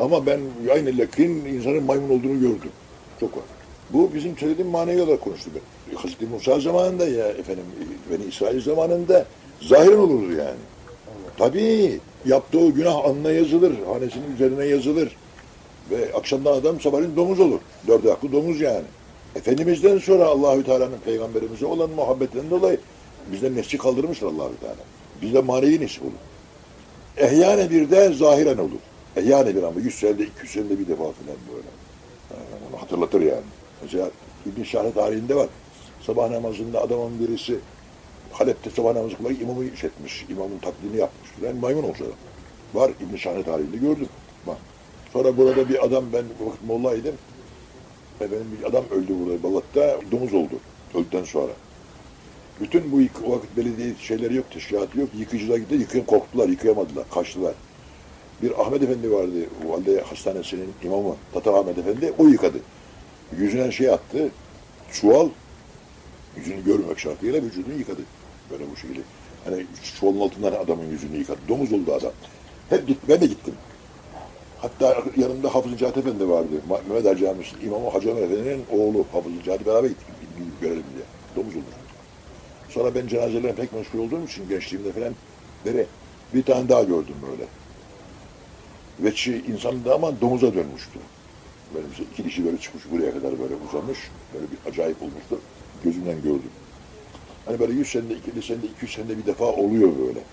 Ama ben aynı lakin insanın maymun olduğunu gördüm. Çok var. Bu bizim söylediğim manevi olarak konuştu. Hazreti Musa zamanında ya efendim Beni İsrail zamanında zahiren olurdu yani. Tabii yaptığı günah anına yazılır, hanesinin üzerine yazılır. Ve akşamdan adam sabahleyin domuz olur. Dört ayaklı domuz yani. Efendimizden sonra Allahü Teala'nın peygamberimize olan muhabbetinden dolayı bizden nesli kaldırmıştır Allahü Teala. Bizde manevi nesli olur. Ehyane bir de zahiren olur. Ehyane bir ama 100 senede 200 senede bir defa falan böyle. Yani onu hatırlatır yani. Mesela İbn-i Şahret tarihinde var. Sabah namazında adamın birisi Halep'te sabah namazı kılarken imamı işletmiş. İmamın taklidini yapmış. Yani maymun olsa da. Var İbn-i Şahret tarihinde gördüm. Bak. Sonra burada bir adam ben o vakit mollaydım. Efendim bir adam öldü burada Balat'ta. Domuz oldu. Öldükten sonra. Bütün bu vakit belediye şeyleri yok, teşkilatı yok. Yıkıcılar gitti, yıkayın, korktular, yıkayamadılar, kaçtılar. Bir Ahmet Efendi vardı, Valide Hastanesi'nin imamı, Tatar Ahmet Efendi, o yıkadı. Yüzüne şey attı, çuval, yüzünü görmemek şartıyla vücudunu yıkadı. Böyle bu şekilde. Hani çuvalın altından adamın yüzünü yıkadı. Domuz oldu adam. Hep git, ben de gittim. Hatta yanımda Hafız Nicat Efendi vardı. Mehmet Ali Camisi'nin imamı Hacı Ömer Efendi'nin oğlu Hafız Nicat'ı beraber gittik. Görelim diye. Domuz oldu. Sonra ben cenazelerine pek meşgul olduğum için gençliğimde falan beri bir tane daha gördüm böyle. Veçi insandı ama domuza dönmüştü. Böyle mesela iki dişi böyle çıkmış buraya kadar böyle uzamış. Böyle bir acayip olmuştu. Gözümden gördüm. Hani böyle 100 senede, 200 senede, 200 senede bir defa oluyor böyle.